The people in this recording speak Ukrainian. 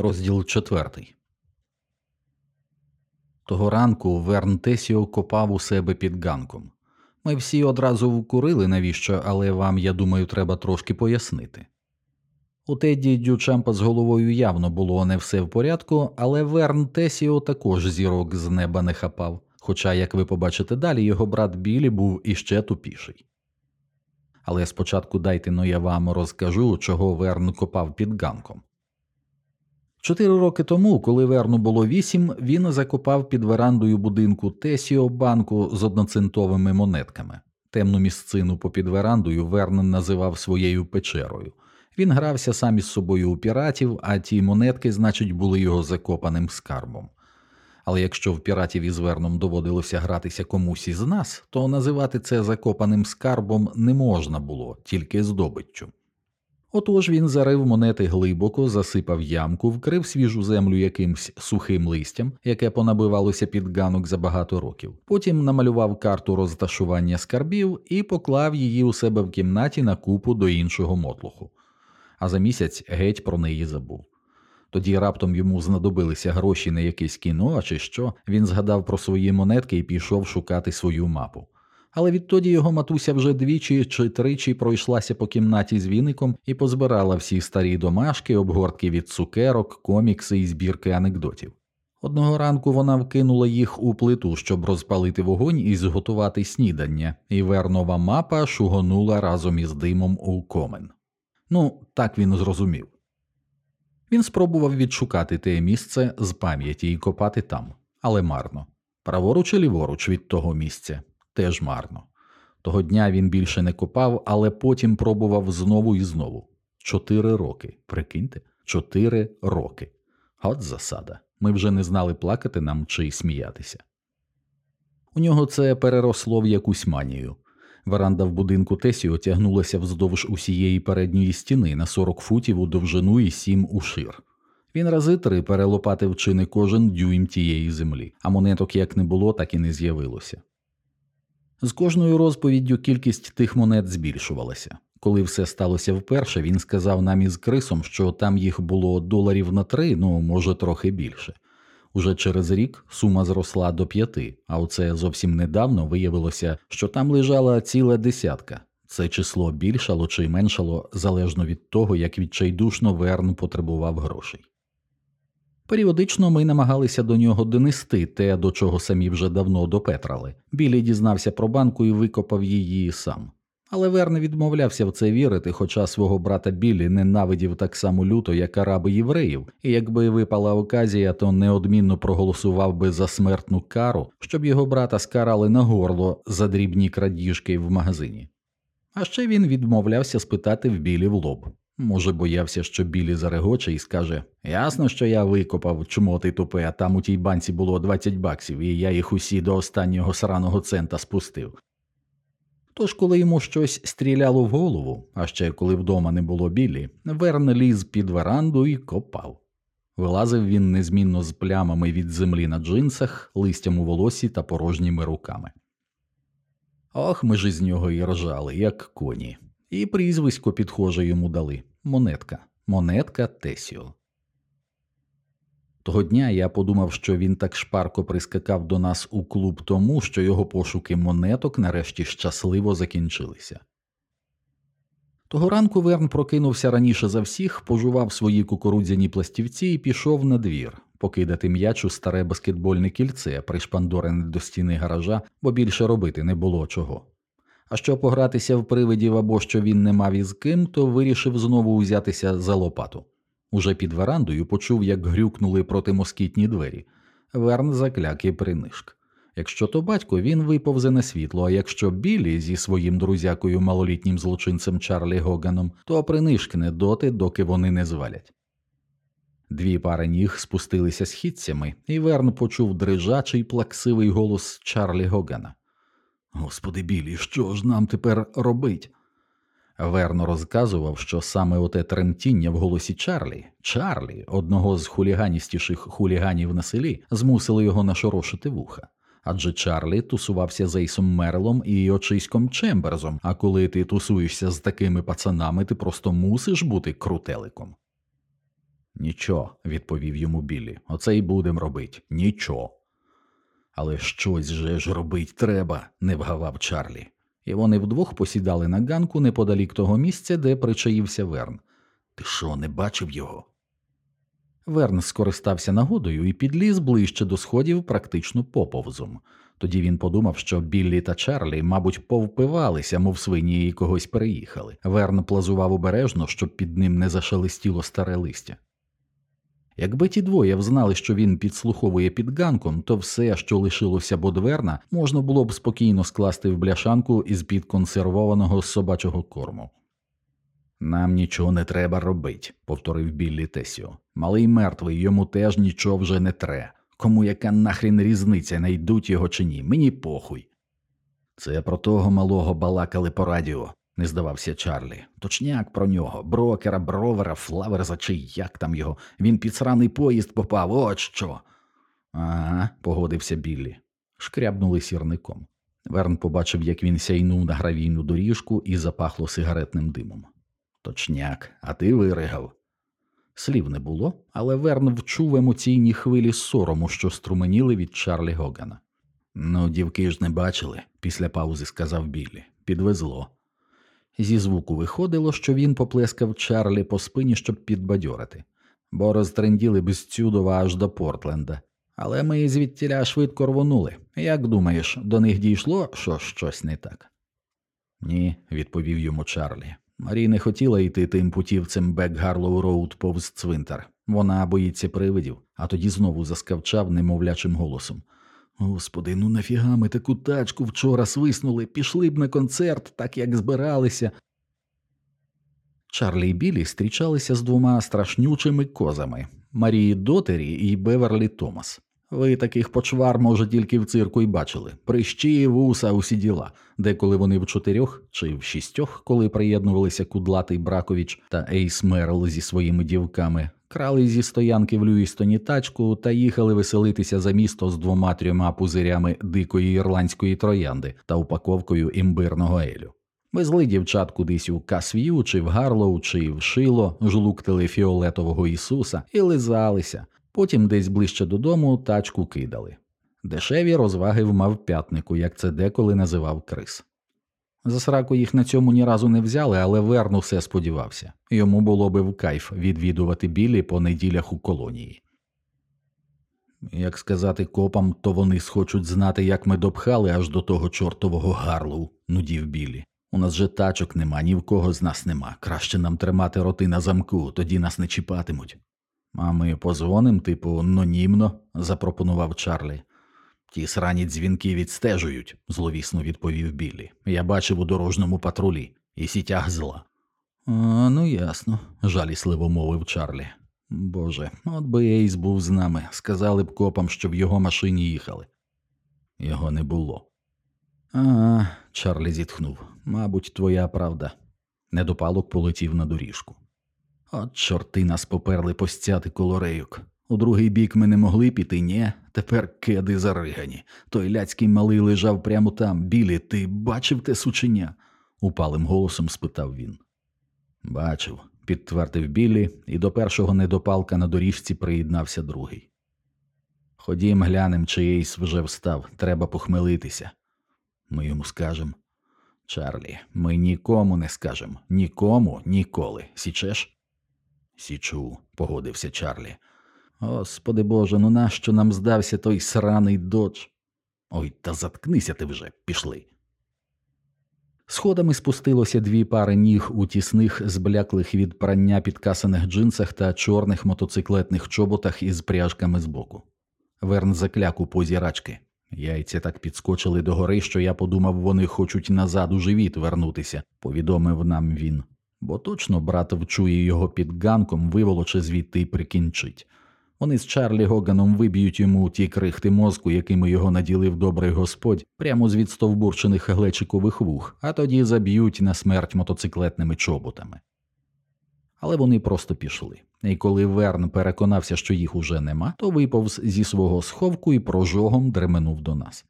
Розділ четвертий. Того ранку Верн Тесіо копав у себе під ганком. Ми всі одразу вкурили навіщо, але вам, я думаю, треба трошки пояснити. У Тедді Дючампа з головою явно було не все в порядку, але Верн Тесіо також зірок з неба не хапав, хоча, як ви побачите далі, його брат Білі був іще тупіший. Але спочатку дайте но я вам розкажу, чого Верн копав під ганком. Чотири роки тому, коли Верну було вісім, він закопав під верандою будинку Тесіо банку з одноцентовими монетками. Темну місцину попід верандою Верн називав своєю печерою. Він грався сам із собою у піратів, а ті монетки, значить, були його закопаним скарбом. Але якщо в піратів із Верном доводилося гратися комусь із нас, то називати це закопаним скарбом не можна було, тільки здобиччю. Отож він зарив монети глибоко, засипав ямку, вкрив свіжу землю якимсь сухим листям, яке понабивалося під ганок за багато років. Потім намалював карту розташування скарбів і поклав її у себе в кімнаті на купу до іншого мотлуху. А за місяць геть про неї забув. Тоді раптом йому знадобилися гроші на якесь кіно, а чи що, він згадав про свої монетки і пішов шукати свою мапу але відтоді його матуся вже двічі чи тричі пройшлася по кімнаті з віником і позбирала всі старі домашки, обгортки від цукерок, комікси і збірки анекдотів. Одного ранку вона вкинула їх у плиту, щоб розпалити вогонь і зготувати снідання, і вернова мапа шугонула разом із димом у комен. Ну, так він зрозумів. Він спробував відшукати те місце з пам'яті і копати там, але марно, праворуч і ліворуч від того місця теж марно. Того дня він більше не копав, але потім пробував знову і знову. Чотири роки. Прикиньте, чотири роки. От засада. Ми вже не знали плакати нам чи сміятися. У нього це переросло в якусь манію. Веранда в будинку Тесіо тягнулася вздовж усієї передньої стіни на 40 футів у довжину і 7 у шир. Він рази три перелопатив чи не кожен дюйм тієї землі, а монеток як не було, так і не з'явилося. З кожною розповіддю кількість тих монет збільшувалася. Коли все сталося вперше, він сказав нам із Крисом, що там їх було доларів на три, ну може трохи більше. Уже через рік сума зросла до п'яти, а оце зовсім недавно виявилося, що там лежала ціла десятка. Це число більшало чи меншало залежно від того, як відчайдушно Верн потребував грошей. Періодично ми намагалися до нього донести те, до чого самі вже давно допетрали. Білі дізнався про банку і викопав її сам. Але Верн відмовлявся в це вірити, хоча свого брата Білі ненавидів так само люто, як араби євреїв, і якби випала оказія, то неодмінно проголосував би за смертну кару, щоб його брата скарали на горло за дрібні крадіжки в магазині. А ще він відмовлявся спитати в білі в лоб. Може, боявся, що білі зарегоче і скаже Ясно, що я викопав чмоти тупе, а там у тій банці було 20 баксів, і я їх усі до останнього сраного цента спустив. Тож, коли йому щось стріляло в голову, а ще коли вдома не було білі, Верн ліз під веранду і копав. Вилазив він незмінно з плямами від землі на джинсах, листям у волосі та порожніми руками. Ох, ми ж із нього і ржали, як коні, і прізвисько підхоже йому дали монетка, монетка Тесіо. Того дня я подумав, що він так шпарко прискакав до нас у клуб тому, що його пошуки монеток нарешті щасливо закінчилися. Того ранку Верн прокинувся раніше за всіх, пожував свої кукурудзяні пластівці і пішов на двір покидати м'яч у старе баскетбольне кільце, пришпандорене до стіни гаража, бо більше робити не було чого. А щоб погратися в привидів або що він не мав із ким, то вирішив знову узятися за лопату. Уже під верандою почув, як грюкнули протимоскітні двері. Верн закляк і принишк. Якщо то батько, він виповзе на світло, а якщо Біллі зі своїм друзякою малолітнім злочинцем Чарлі Гоганом, то принишкне доти, доки вони не звалять. Дві пари ніг спустилися східцями, і Верн почув дрижачий плаксивий голос Чарлі Гогана. Господи білі, що ж нам тепер робить? Верно розказував, що саме оте тремтіння в голосі Чарлі, Чарлі, одного з хуліганістіших хуліганів на селі, змусили його нашорошити вуха. Адже Чарлі тусувався з Ейсом Мерлом і очиськом Чемберзом, а коли ти тусуєшся з такими пацанами, ти просто мусиш бути крутеликом. Нічого, відповів йому Біллі. Оце й будем робить. Нічого. Але щось же ж робить треба, не вгавав Чарлі. І вони вдвох посідали на ганку неподалік того місця, де причаївся Верн. Ти що, не бачив його? Верн скористався нагодою і підліз ближче до сходів практично поповзом. Тоді він подумав, що Біллі та Чарлі, мабуть, повпивалися, мов свині і когось переїхали. Верн плазував обережно, щоб під ним не зашелестіло старе листя. Якби ті двоє взнали, що він підслуховує під ганком, то все, що лишилося Бодверна, можна було б спокійно скласти в бляшанку із під консервованого собачого корму. Нам нічого не треба робить, повторив Біллі Тесіо. Малий мертвий, йому теж нічого вже не тре. Кому яка нахрін різниця, найдуть його чи ні, мені похуй. Це про того малого балакали по радіо, не здавався Чарлі. Точняк про нього, брокера, бровера, флаверза чи як там його. Він під сраний поїзд попав, от що. Ага, погодився Біллі. Шкрябнули сірником. Верн побачив, як він сяйнув на гравійну доріжку і запахло сигаретним димом. Точняк, а ти виригав. Слів не було, але Верн вчув емоційні хвилі сорому, що струменіли від Чарлі Гогана. Ну, дівки ж не бачили, після паузи сказав Біллі. Підвезло. Зі звуку виходило, що він поплескав Чарлі по спині, щоб підбадьорити, бо розтренділи би звідсюдова аж до Портленда. Але ми звідтіля швидко рвонули. Як думаєш, до них дійшло, що щось не так? Ні, відповів йому Чарлі. Марі не хотіла йти тим путівцем Бек Гарлоу Роуд повз цвинтар. Вона боїться привидів, а тоді знову заскавчав немовлячим голосом. Господи, ну нафіга ми таку тачку вчора свиснули, пішли б на концерт, так як збиралися. Чарлі і Біллі зустрічалися з двома страшнючими козами Марії Дотері і Беверлі Томас. Ви таких почвар, може, тільки в цирку й бачили прищі, вуса, усі діла, деколи вони в чотирьох чи в шістьох, коли приєднувалися Кудлатий Бракович та Ейс Мерл зі своїми дівками, крали зі стоянки в Люїстоні тачку та їхали веселитися за місто з двома трьома пузирями дикої ірландської троянди та упаковкою імбирного елю. Везли дівчат кудись у Касв'ю, чи в Гарлоу, чи в Шило, жлуктили фіолетового Ісуса і лизалися. Потім десь ближче додому тачку кидали. Дешеві розваги в мавпятнику, як це деколи називав Крис. За сраку їх на цьому ні разу не взяли, але Верн усе сподівався йому було би в кайф відвідувати білі по неділях у колонії. Як сказати копам, то вони схочуть знати, як ми допхали аж до того чортового гарлу, нудів білі. У нас же тачок нема, ні в кого з нас нема. Краще нам тримати роти на замку, тоді нас не чіпатимуть. А ми позвоним, типу, нонімно, запропонував Чарлі. Ті срані дзвінки відстежують, зловісно відповів Біллі. Я бачив у дорожньому патрулі і сітях зла. А, ну ясно, жалісливо мовив Чарлі. Боже, от би Ейс був з нами, сказали б копам, що в його машині їхали. Його не було. А, Чарлі зітхнув. Мабуть, твоя правда. Недопалок полетів на доріжку. От чорти нас поперли постяти коло рейок. У другий бік ми не могли піти, ні, тепер кеди заригані. Той ляцький малий лежав прямо там. Білі, ти бачив те сученя? упалим голосом спитав він. Бачив, підтвердив Біллі, і до першого недопалка на доріжці приєднався другий. Ходім, глянем, чи Ейс вже встав, треба похмелитися. Ми йому скажем. Чарлі, ми нікому не скажем, нікому ніколи. Січеш? Січу, погодився Чарлі. Господи Боже, ну нащо нам здався той сраний додж? Ой, та заткнися ти вже, пішли. Сходами спустилося дві пари ніг у тісних, збляклих від прання підкасаних джинсах та чорних мотоциклетних чоботах із пряжками збоку. Верн закляк у позі рачки. Яйця так підскочили до гори, що я подумав, вони хочуть назад у живіт вернутися, повідомив нам він. Бо точно брат вчує його під ганком, виволоче звідти й прикінчить. Вони з Чарлі Гоганом виб'ють йому ті крихти мозку, якими його наділив добрий господь, прямо з відстовбурчених глечикових вух, а тоді заб'ють на смерть мотоциклетними чоботами. Але вони просто пішли. І коли Верн переконався, що їх уже нема, то виповз зі свого сховку і прожогом дременув до нас.